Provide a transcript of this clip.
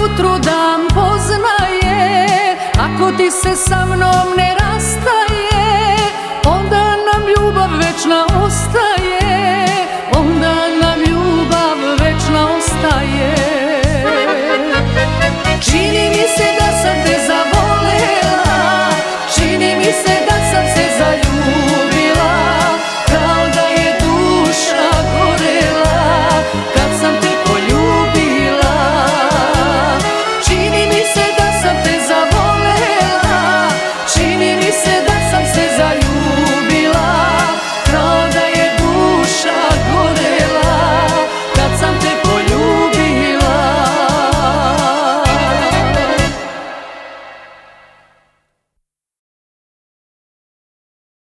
jutru dan poznaje Ako ti se sa mnom ne